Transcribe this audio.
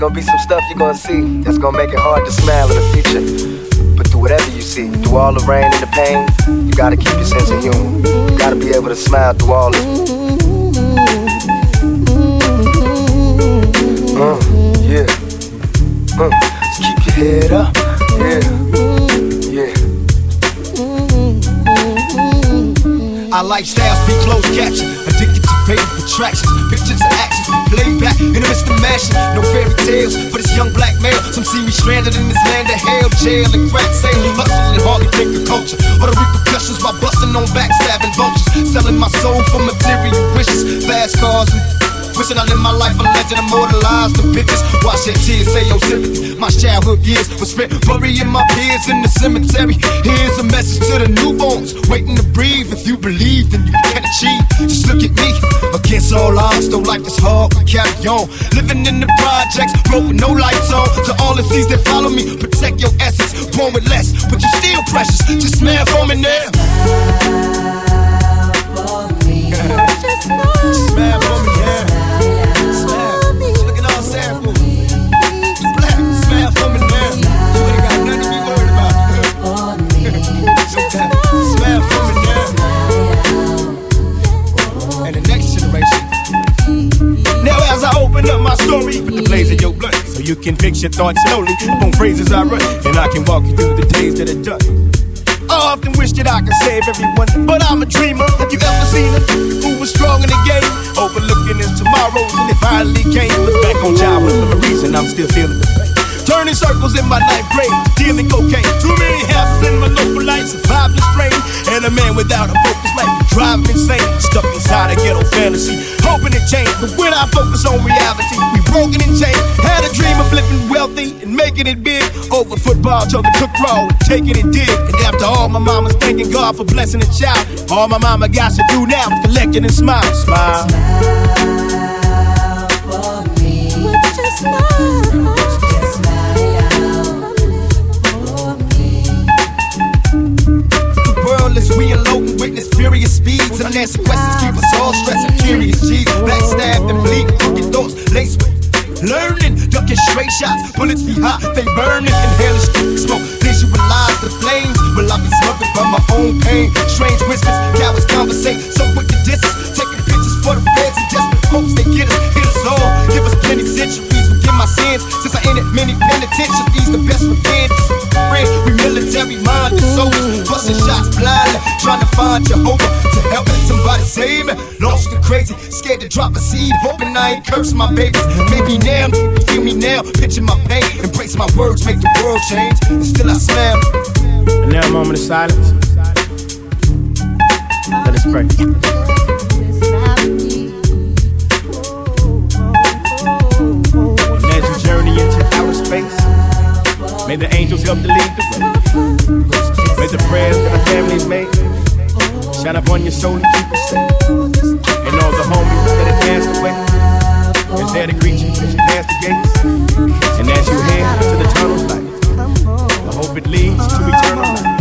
gonna be some stuff you're gonna see that's gonna make it hard to smile in the future. But through whatever you see, through all the rain and the pain, you gotta keep your sense of humor. You gotta be able to smile through all this. Uh, yeah. Uh, just keep your head up. Yeah. Yeah. Our lifestyles be closed caption. To fatal attractions. Pictures of actions play back in the midst of mashing. No fairy tales for this young black male. Some see me stranded in this land of hell, jail, and crack sailing. Hustling, hardly think of culture. Or the repercussions by busting on backstabbing vultures. Selling my soul for material wishes. Fast cars and Wishing I lived my life a legend, immortalized the pictures. Watch that tears say your sympathy. My childhood years were spent burying my peers in the cemetery. Here's a message to the newborns, waiting to breathe. If you believe, then you can achieve. Just look at me, against all odds, though life is hard, we carry on. Living in the projects, broke with no lights on. To all the seas that follow me, protect your essence, born with less, but you're still precious. Just smell for me now. The. Now as I open up my story with the blaze of your blood, so you can fix your thoughts slowly on phrases I run, and I can walk you through the days that are done. I often wish that I could save everyone, but I'm a dreamer. Have you ever seen a who was strong in the game, overlooking his tomorrows, and it finally came? Look back on childhood for a reason, I'm still feeling the pain. Turning circles in my ninth grade, dealing cocaine. Too many houses in my local life, surviving the strain. And a man without a focus life driving insane. Stuck inside a ghetto fantasy, hoping to change. But when I focus on reality, we broken and chained. Had a dream of living wealthy and making it big. Over football, to the cook roll, taking it dig. And after all, my mama's thanking God for blessing a child. All my mama got to do now is collecting and smile. Smile. The Unanswered questions keep us all stressing. Curious G's, backstabbed and bleeding, crooked thoughts laced with learning. Ducking straight shots, bullets be hot, they burning. Inhaling smoke, visualize the flames. Will I be smothered by my own pain? Strange whispers, cowards conversate, so quick to distance. Taking pictures for the feds and desperate trying to find Jehovah to help somebody save me. Lost and crazy, scared to drop a seed, hoping I ain't curse my babies. Maybe now, feel me now, picture my pain, embrace my words, make the world change. And still I smile. And now a moment of silence. Let us pray. Journey into outer space, may the angels help to lead the way. May the prayers shine upon your soul and keep safe. And all the homies that have passed away, is there to greet you as you pass the gates. And as you head to the tunnel's light, I hope it leads to eternal life.